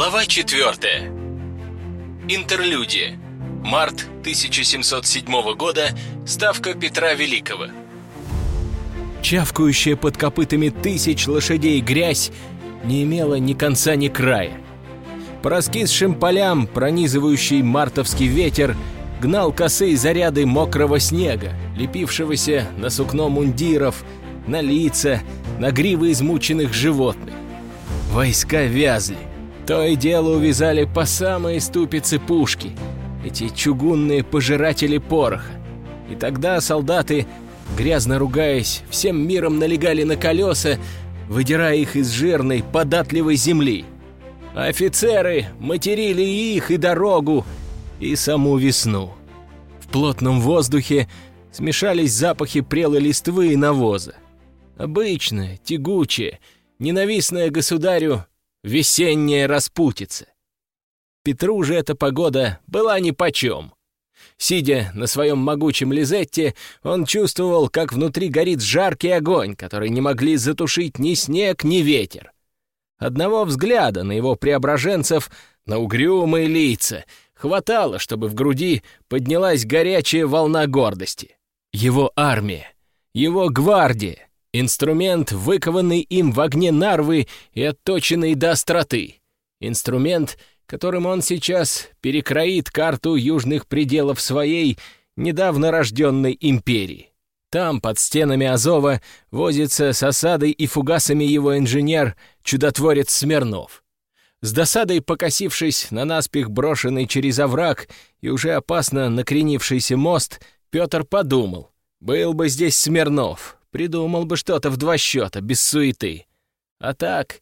Глава 4. Интерлюдия. Март 1707 года. Ставка Петра Великого. Чавкающая под копытами тысяч лошадей грязь не имела ни конца, ни края. По раскисшим полям, пронизывающий мартовский ветер, гнал косые заряды мокрого снега, лепившегося на сукно мундиров, на лица, на гривы измученных животных. Войска вязли. То и дело увязали по самые ступицы пушки, эти чугунные пожиратели пороха. И тогда солдаты, грязно ругаясь, всем миром налегали на колеса, выдирая их из жирной, податливой земли. Офицеры материли и их, и дорогу, и саму весну. В плотном воздухе смешались запахи прелой листвы и навоза. Обычная, тягучая, ненавистная государю весенняя распутица. Петру же эта погода была нипочем. Сидя на своем могучем лизетте, он чувствовал, как внутри горит жаркий огонь, который не могли затушить ни снег, ни ветер. Одного взгляда на его преображенцев, на угрюмые лица, хватало, чтобы в груди поднялась горячая волна гордости. Его армия, его гвардия, Инструмент, выкованный им в огне нарвы и отточенный до остроты. Инструмент, которым он сейчас перекроит карту южных пределов своей недавно рожденной империи. Там, под стенами Азова, возится с осадой и фугасами его инженер, чудотворец Смирнов. С досадой покосившись на наспех брошенный через овраг и уже опасно накренившийся мост, Петр подумал, был бы здесь Смирнов, Придумал бы что-то в два счета, без суеты. А так,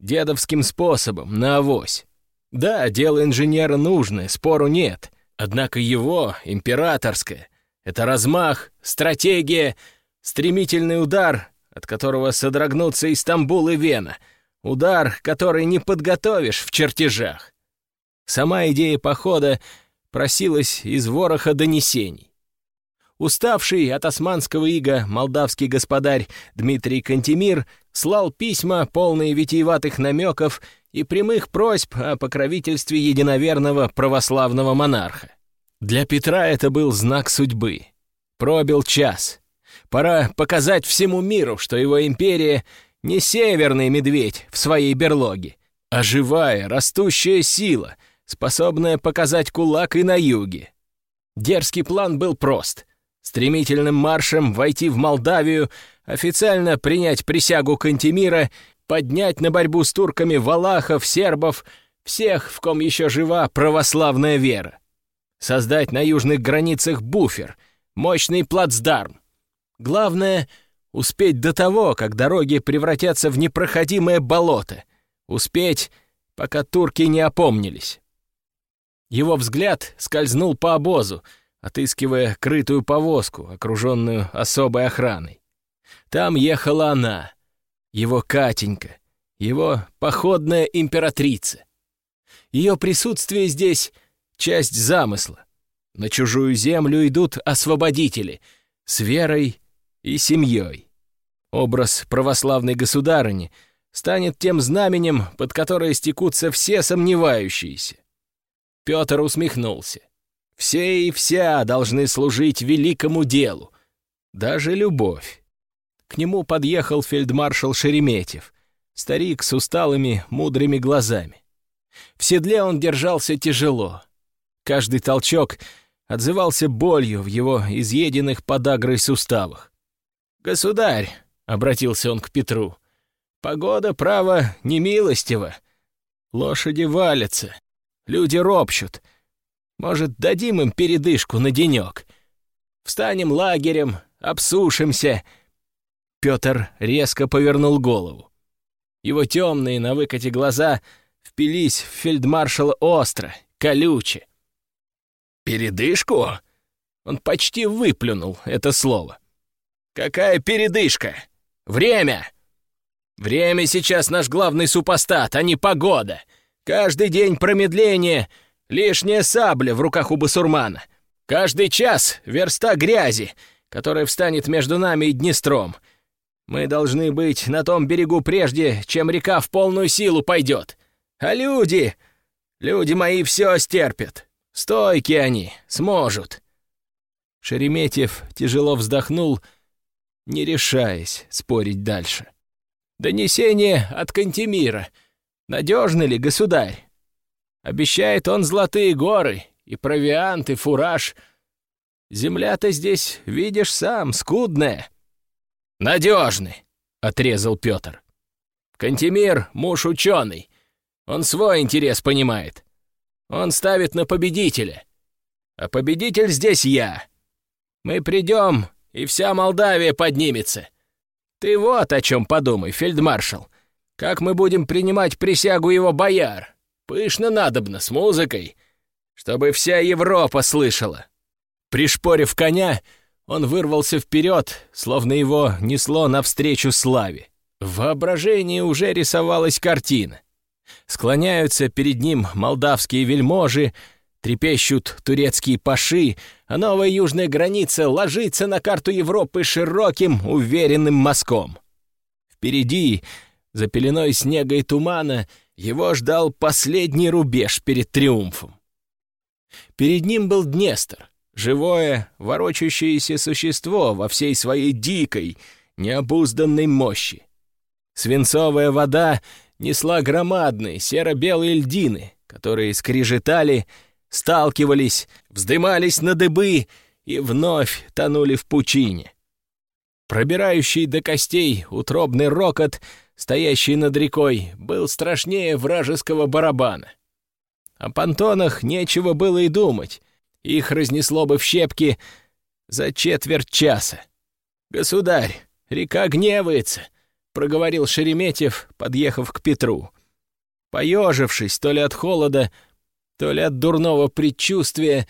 дедовским способом, на авось. Да, дело инженера нужное, спору нет. Однако его, императорское, это размах, стратегия, стремительный удар, от которого содрогнутся и Стамбул, и Вена. Удар, который не подготовишь в чертежах. Сама идея похода просилась из вороха донесений. Уставший от османского ига молдавский господарь Дмитрий Кантемир слал письма, полные витиеватых намеков и прямых просьб о покровительстве единоверного православного монарха. Для Петра это был знак судьбы. Пробил час. Пора показать всему миру, что его империя не северный медведь в своей берлоге, а живая, растущая сила, способная показать кулак и на юге. Дерзкий план был прост — стремительным маршем войти в Молдавию, официально принять присягу Кантемира, поднять на борьбу с турками валахов, сербов, всех, в ком еще жива православная вера. Создать на южных границах буфер, мощный плацдарм. Главное — успеть до того, как дороги превратятся в непроходимое болото. Успеть, пока турки не опомнились. Его взгляд скользнул по обозу — отыскивая крытую повозку, окруженную особой охраной. Там ехала она, его Катенька, его походная императрица. Ее присутствие здесь — часть замысла. На чужую землю идут освободители с верой и семьей. Образ православной государыни станет тем знаменем, под которое стекутся все сомневающиеся. Петр усмехнулся. Все и вся должны служить великому делу, даже любовь. К нему подъехал фельдмаршал Шереметьев, старик с усталыми, мудрыми глазами. В седле он держался тяжело. Каждый толчок отзывался болью в его изъеденных подагрой суставах. «Государь», — обратился он к Петру, — «погода, право, немилостива. Лошади валятся, люди ропщут, может, дадим им передышку на денек? Встанем лагерем, обсушимся». Петр резко повернул голову. Его темные на выкате глаза впились в фельдмаршала остро, колюче. «Передышку?» Он почти выплюнул это слово. «Какая передышка? Время!» «Время сейчас наш главный супостат, а не погода. Каждый день промедление Лишняя сабля в руках у басурмана. Каждый час верста грязи, которая встанет между нами и Днестром. Мы должны быть на том берегу прежде, чем река в полную силу пойдет. А люди... Люди мои все стерпят. Стойки они, сможут. Шереметьев тяжело вздохнул, не решаясь спорить дальше. Донесение от Кантемира. Надежно ли, государь? Обещает он золотые горы и провиант, и фураж. Земля-то здесь, видишь сам, скудная. Надежный, отрезал Петр. Кантемир — муж ученый. Он свой интерес понимает. Он ставит на победителя. А победитель здесь я. Мы придем, и вся Молдавия поднимется. Ты вот о чем подумай, фельдмаршал. Как мы будем принимать присягу его бояр? Пышно надобно, с музыкой, чтобы вся Европа слышала. Пришпорив коня, он вырвался вперед, словно его несло навстречу славе. В воображении уже рисовалась картина. Склоняются перед ним молдавские вельможи, трепещут турецкие паши, а новая южная граница ложится на карту Европы широким, уверенным мазком. Впереди, за пеленой снега и тумана, его ждал последний рубеж перед триумфом. Перед ним был Днестр, живое, ворочающееся существо во всей своей дикой, необузданной мощи. Свинцовая вода несла громадные серо-белые льдины, которые скрежетали, сталкивались, вздымались на дыбы и вновь тонули в пучине. Пробирающий до костей утробный рокот, стоящий над рекой, был страшнее вражеского барабана. О понтонах нечего было и думать, их разнесло бы в щепки за четверть часа. «Государь, река гневается!» — проговорил Шереметьев, подъехав к Петру. Поежившись то ли от холода, то ли от дурного предчувствия,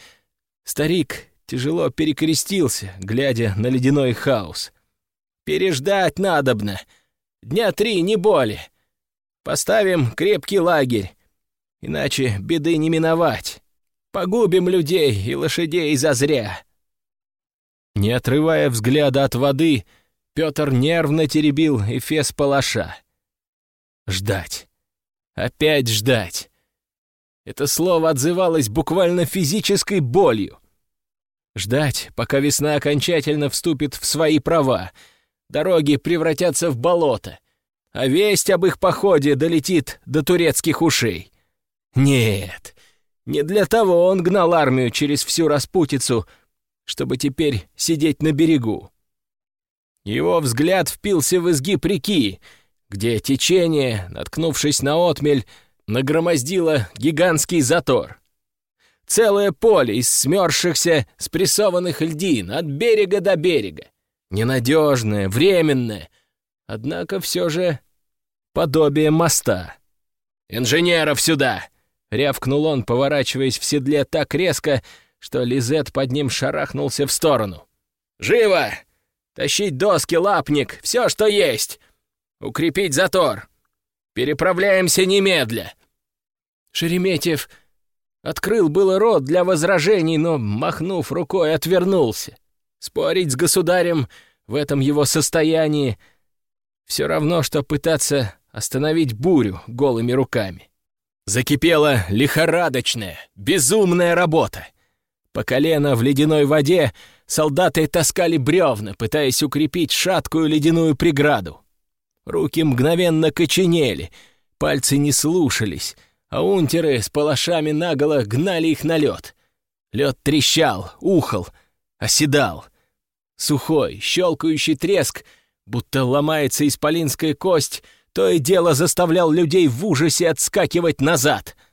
старик тяжело перекрестился, глядя на ледяной хаос. «Переждать надобно. Дня три, не более. Поставим крепкий лагерь, иначе беды не миновать. Погубим людей и лошадей зазря». Не отрывая взгляда от воды, — Петр нервно теребил эфес палаша. Ждать. Опять ждать. Это слово отзывалось буквально физической болью. Ждать, пока весна окончательно вступит в свои права, дороги превратятся в болото, а весть об их походе долетит до турецких ушей. Нет, не для того он гнал армию через всю распутицу, чтобы теперь сидеть на берегу. Его взгляд впился в изгиб реки, где течение, наткнувшись на отмель, нагромоздило гигантский затор. Целое поле из смерзшихся, спрессованных льдин от берега до берега. Ненадежное, временное, однако все же подобие моста. «Инженеров сюда!» — рявкнул он, поворачиваясь в седле так резко, что Лизет под ним шарахнулся в сторону. «Живо! Тащить доски, лапник, все, что есть. Укрепить затор. Переправляемся немедля. Шереметьев открыл было рот для возражений, но, махнув рукой, отвернулся. Спорить с государем в этом его состоянии все равно, что пытаться остановить бурю голыми руками. Закипела лихорадочная, безумная работа. По колено в ледяной воде солдаты таскали бревна, пытаясь укрепить шаткую ледяную преграду. Руки мгновенно коченели, пальцы не слушались, а унтеры с палашами наголо гнали их на лед. Лед трещал, ухал, оседал. Сухой, щелкающий треск, будто ломается исполинская кость, то и дело заставлял людей в ужасе отскакивать назад —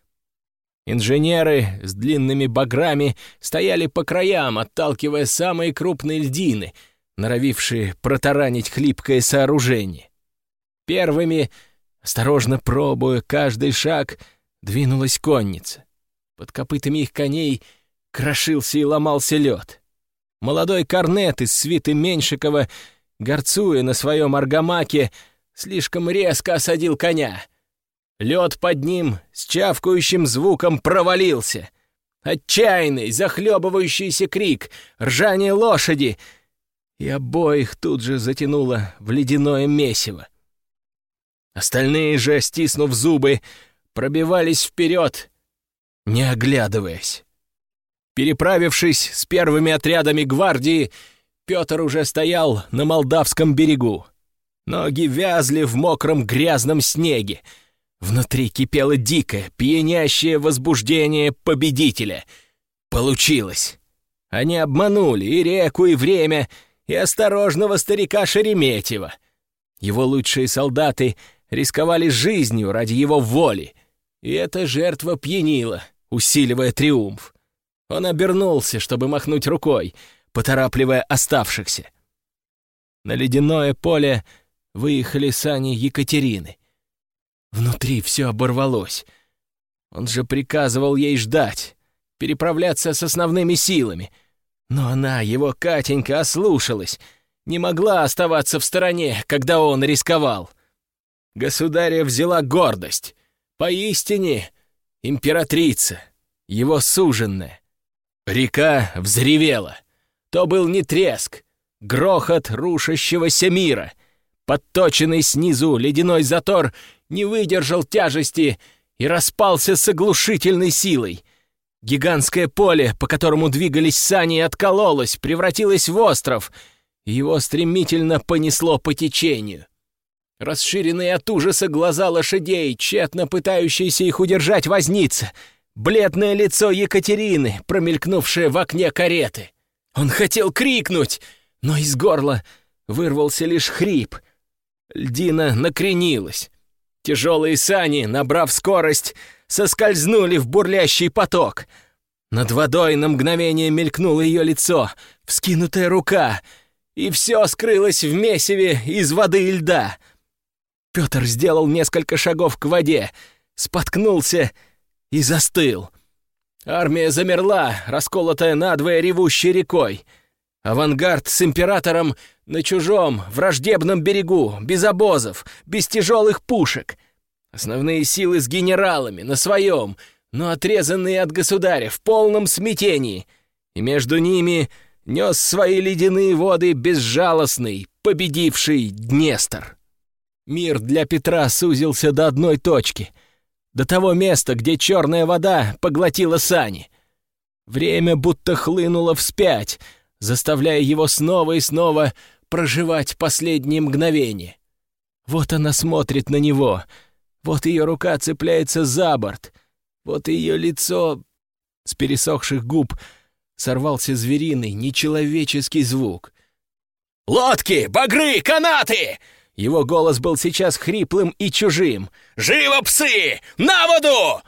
Инженеры с длинными баграми стояли по краям, отталкивая самые крупные льдины, норовившие протаранить хлипкое сооружение. Первыми, осторожно пробуя каждый шаг, двинулась конница. Под копытами их коней крошился и ломался лед. Молодой корнет из свиты Меньшикова, горцуя на своем аргамаке, слишком резко осадил коня — Лед под ним с чавкающим звуком провалился. Отчаянный, захлебывающийся крик, ржание лошади. И обоих тут же затянуло в ледяное месиво. Остальные же, стиснув зубы, пробивались вперед, не оглядываясь. Переправившись с первыми отрядами гвардии, Петр уже стоял на Молдавском берегу. Ноги вязли в мокром грязном снеге. Внутри кипело дикое, пьянящее возбуждение победителя. Получилось. Они обманули и реку, и время, и осторожного старика Шереметьева. Его лучшие солдаты рисковали жизнью ради его воли, и эта жертва пьянила, усиливая триумф. Он обернулся, чтобы махнуть рукой, поторапливая оставшихся. На ледяное поле выехали сани Екатерины. Внутри все оборвалось. Он же приказывал ей ждать, переправляться с основными силами. Но она, его Катенька, ослушалась, не могла оставаться в стороне, когда он рисковал. Государя взяла гордость. Поистине, императрица, его суженная. Река взревела. То был не треск, грохот рушащегося мира. Подточенный снизу ледяной затор не выдержал тяжести и распался с оглушительной силой. Гигантское поле, по которому двигались сани, откололось, превратилось в остров, и его стремительно понесло по течению. Расширенные от ужаса глаза лошадей, тщетно пытающиеся их удержать возница, бледное лицо Екатерины, промелькнувшее в окне кареты. Он хотел крикнуть, но из горла вырвался лишь хрип. Льдина накренилась. Тяжелые сани, набрав скорость, соскользнули в бурлящий поток. Над водой на мгновение мелькнуло ее лицо, вскинутая рука, и все скрылось в месиве из воды и льда. Петр сделал несколько шагов к воде, споткнулся и застыл. Армия замерла, расколотая надвое ревущей рекой. Авангард с императором на чужом, враждебном берегу, без обозов, без тяжелых пушек. Основные силы с генералами, на своем, но отрезанные от государя, в полном смятении. И между ними нес свои ледяные воды безжалостный, победивший Днестр. Мир для Петра сузился до одной точки — до того места, где черная вода поглотила сани. Время будто хлынуло вспять, заставляя его снова и снова проживать последние мгновения. Вот она смотрит на него, вот ее рука цепляется за борт, вот ее лицо... С пересохших губ сорвался звериный, нечеловеческий звук. «Лодки! Багры! Канаты!» Его голос был сейчас хриплым и чужим. «Живо, псы! На воду!»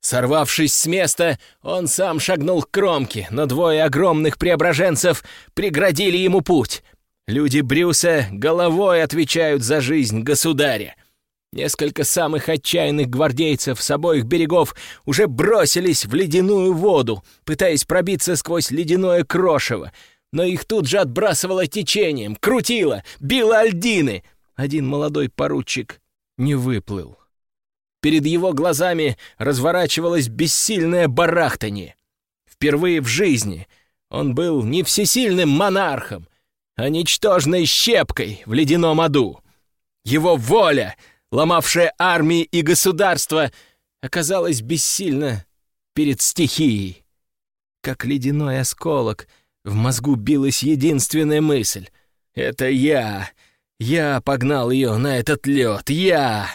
Сорвавшись с места, он сам шагнул к кромке, но двое огромных преображенцев преградили ему путь. Люди Брюса головой отвечают за жизнь государя. Несколько самых отчаянных гвардейцев с обоих берегов уже бросились в ледяную воду, пытаясь пробиться сквозь ледяное крошево, но их тут же отбрасывало течением, крутило, било альдины — один молодой поручик не выплыл. Перед его глазами разворачивалось бессильное барахтание. Впервые в жизни он был не всесильным монархом, а ничтожной щепкой в ледяном аду. Его воля, ломавшая армии и государство, оказалась бессильна перед стихией. Как ледяной осколок, в мозгу билась единственная мысль — «Это я! Я погнал ее на этот лед, я!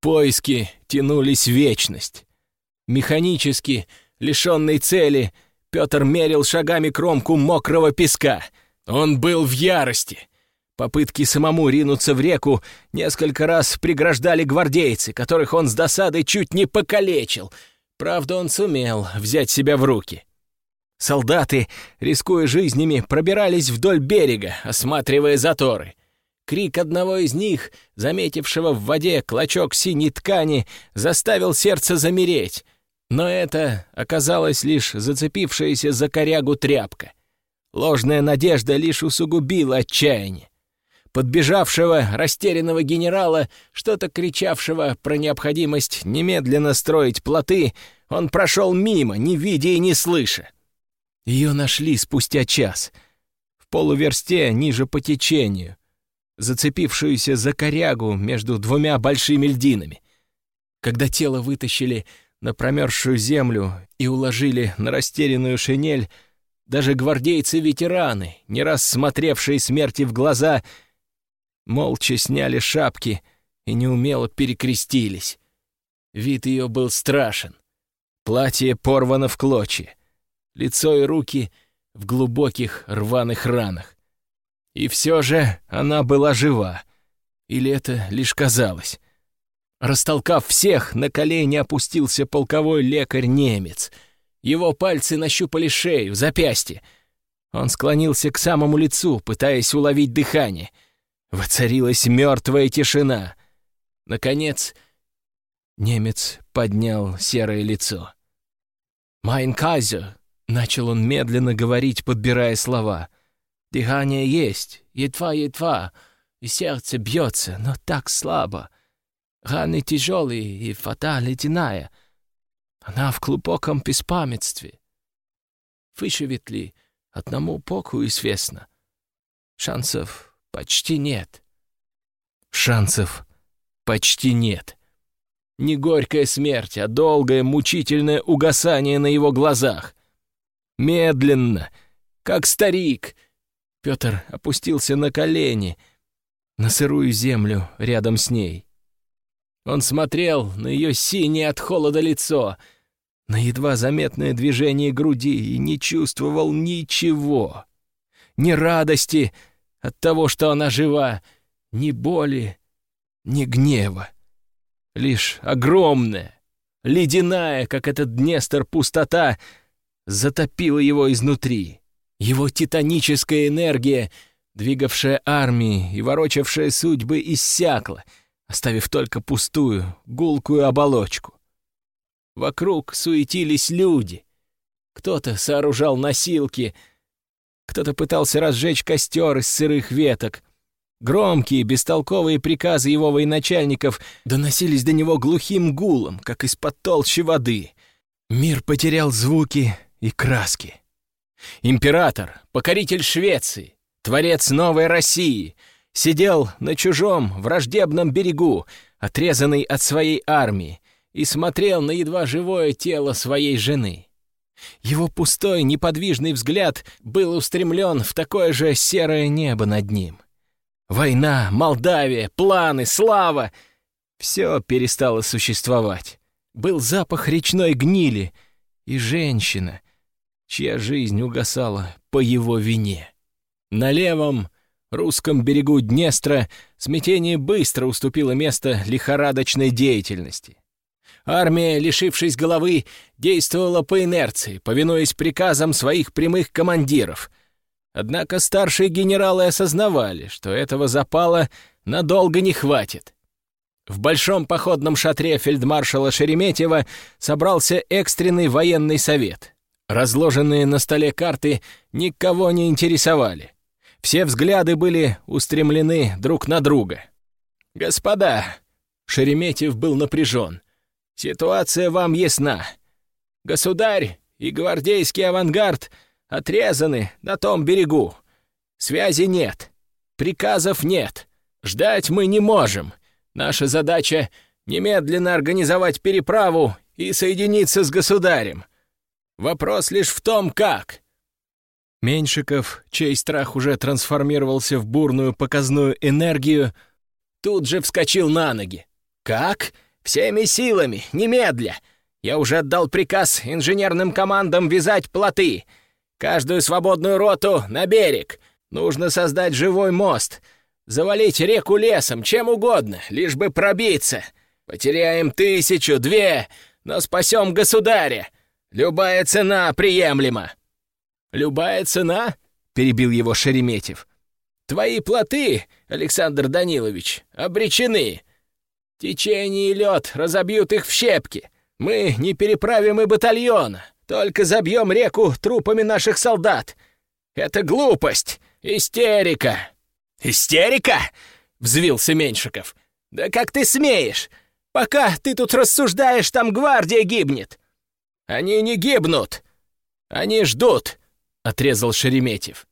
Поиски тянулись вечность. Механически, лишенный цели, Петр мерил шагами кромку мокрого песка. Он был в ярости. Попытки самому ринуться в реку несколько раз преграждали гвардейцы, которых он с досадой чуть не покалечил. Правда, он сумел взять себя в руки. Солдаты, рискуя жизнями, пробирались вдоль берега, осматривая заторы. Крик одного из них, заметившего в воде клочок синей ткани, заставил сердце замереть. Но это оказалось лишь зацепившаяся за корягу тряпка. Ложная надежда лишь усугубила отчаяние. Подбежавшего, растерянного генерала, что-то кричавшего про необходимость немедленно строить плоты, он прошел мимо, не видя и не слыша. Ее нашли спустя час. В полуверсте ниже по течению — зацепившуюся за корягу между двумя большими льдинами. Когда тело вытащили на промерзшую землю и уложили на растерянную шинель, даже гвардейцы-ветераны, не раз смотревшие смерти в глаза, молча сняли шапки и неумело перекрестились. Вид ее был страшен. Платье порвано в клочья, лицо и руки в глубоких рваных ранах. И все же она была жива. Или это лишь казалось? Растолкав всех, на колени опустился полковой лекарь-немец. Его пальцы нащупали шею, запястье. Он склонился к самому лицу, пытаясь уловить дыхание. Воцарилась мертвая тишина. Наконец, немец поднял серое лицо. «Майн Кайзер!» — начал он медленно говорить, подбирая слова. «Дыхание есть, едва-едва, и сердце бьется, но так слабо. Раны тяжелые и фата ледяная. Она в глубоком беспамятстве. Выживет ли, одному Богу известно. Шансов почти нет. Шансов почти нет. Не горькая смерть, а долгое мучительное угасание на его глазах. Медленно, как старик. Петр опустился на колени, на сырую землю рядом с ней. Он смотрел на ее синее от холода лицо, на едва заметное движение груди и не чувствовал ничего. Ни радости от того, что она жива, ни боли, ни гнева. Лишь огромная, ледяная, как этот Днестр, пустота затопила его изнутри. Его титаническая энергия, двигавшая армии и ворочавшая судьбы, иссякла — оставив только пустую, гулкую оболочку. Вокруг суетились люди. Кто-то сооружал носилки, кто-то пытался разжечь костер из сырых веток. Громкие, бестолковые приказы его военачальников доносились до него глухим гулом, как из-под толщи воды. Мир потерял звуки и краски. Император, покоритель Швеции, творец новой России — сидел на чужом враждебном берегу, отрезанный от своей армии, и смотрел на едва живое тело своей жены. Его пустой, неподвижный взгляд был устремлен в такое же серое небо над ним. Война, Молдавия, планы, слава — все перестало существовать. Был запах речной гнили и женщина, чья жизнь угасала по его вине. На левом русском берегу Днестра смятение быстро уступило место лихорадочной деятельности. Армия, лишившись головы, действовала по инерции, повинуясь приказам своих прямых командиров. Однако старшие генералы осознавали, что этого запала надолго не хватит. В большом походном шатре фельдмаршала Шереметьева собрался экстренный военный совет. Разложенные на столе карты никого не интересовали. Все взгляды были устремлены друг на друга. «Господа!» — Шереметьев был напряжен. «Ситуация вам ясна. Государь и гвардейский авангард отрезаны на том берегу. Связи нет, приказов нет. Ждать мы не можем. Наша задача — немедленно организовать переправу и соединиться с государем. Вопрос лишь в том, как. Меньшиков, чей страх уже трансформировался в бурную показную энергию, тут же вскочил на ноги. «Как? Всеми силами, немедля! Я уже отдал приказ инженерным командам вязать плоты. Каждую свободную роту на берег. Нужно создать живой мост, завалить реку лесом, чем угодно, лишь бы пробиться. Потеряем тысячу, две, но спасем государя. Любая цена приемлема». «Любая цена?» — перебил его Шереметьев. «Твои плоты, Александр Данилович, обречены. Течение и лед разобьют их в щепки. Мы не переправим и батальона, только забьем реку трупами наших солдат. Это глупость, истерика». «Истерика?» — взвился Меньшиков. «Да как ты смеешь? Пока ты тут рассуждаешь, там гвардия гибнет». «Они не гибнут. Они ждут отрезал Шереметьев.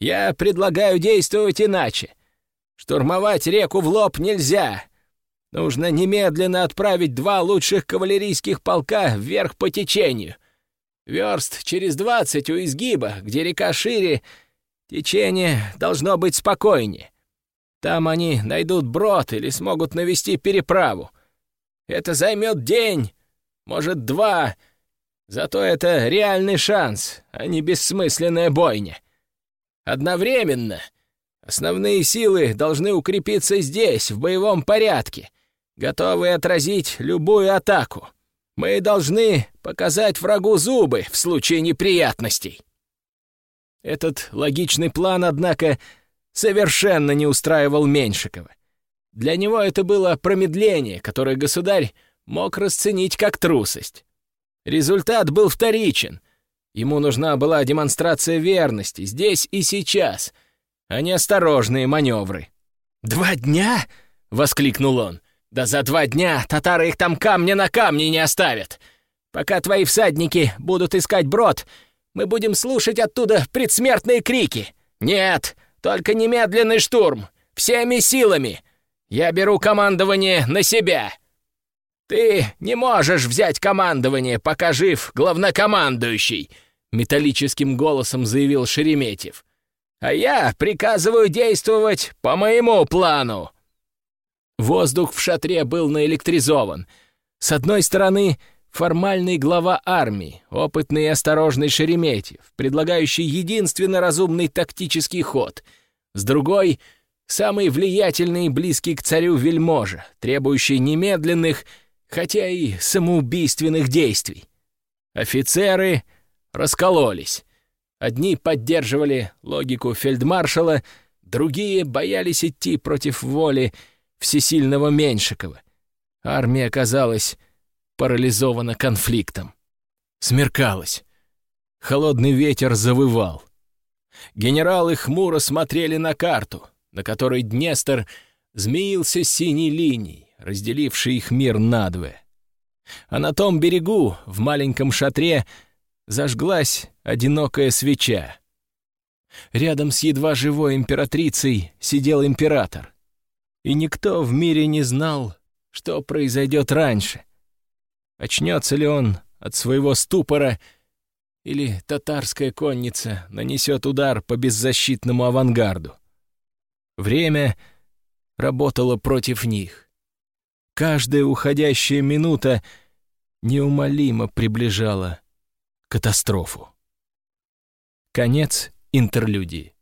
«Я предлагаю действовать иначе. Штурмовать реку в лоб нельзя. Нужно немедленно отправить два лучших кавалерийских полка вверх по течению. Верст через двадцать у изгиба, где река шире, течение должно быть спокойнее. Там они найдут брод или смогут навести переправу. Это займет день, может, два. Зато это реальный шанс, а не бессмысленная бойня. Одновременно основные силы должны укрепиться здесь, в боевом порядке, готовые отразить любую атаку. Мы должны показать врагу зубы в случае неприятностей. Этот логичный план, однако, совершенно не устраивал Меньшикова. Для него это было промедление, которое государь мог расценить как трусость. Результат был вторичен. Ему нужна была демонстрация верности здесь и сейчас, а не осторожные маневры. «Два дня?» — воскликнул он. «Да за два дня татары их там камня на камне не оставят. Пока твои всадники будут искать брод, мы будем слушать оттуда предсмертные крики. Нет, только немедленный штурм, всеми силами. Я беру командование на себя. Ты не можешь взять командование, пока жив главнокомандующий, металлическим голосом заявил Шереметьев. А я приказываю действовать по моему плану. Воздух в шатре был наэлектризован. С одной стороны, формальный глава армии, опытный и осторожный Шереметьев, предлагающий единственно разумный тактический ход. С другой — самый влиятельный и близкий к царю вельможа, требующий немедленных, хотя и самоубийственных действий. Офицеры раскололись. Одни поддерживали логику фельдмаршала, другие боялись идти против воли всесильного Меньшикова. Армия оказалась парализована конфликтом. Смеркалось. Холодный ветер завывал. Генералы хмуро смотрели на карту, на которой Днестр змеился синей линией, разделившей их мир надвое. А на том берегу, в маленьком шатре, зажглась одинокая свеча. Рядом с едва живой императрицей сидел император. И никто в мире не знал, что произойдет раньше — Очнется ли он от своего ступора, или татарская конница нанесет удар по беззащитному авангарду? Время работало против них. Каждая уходящая минута неумолимо приближала катастрофу. Конец интерлюдии.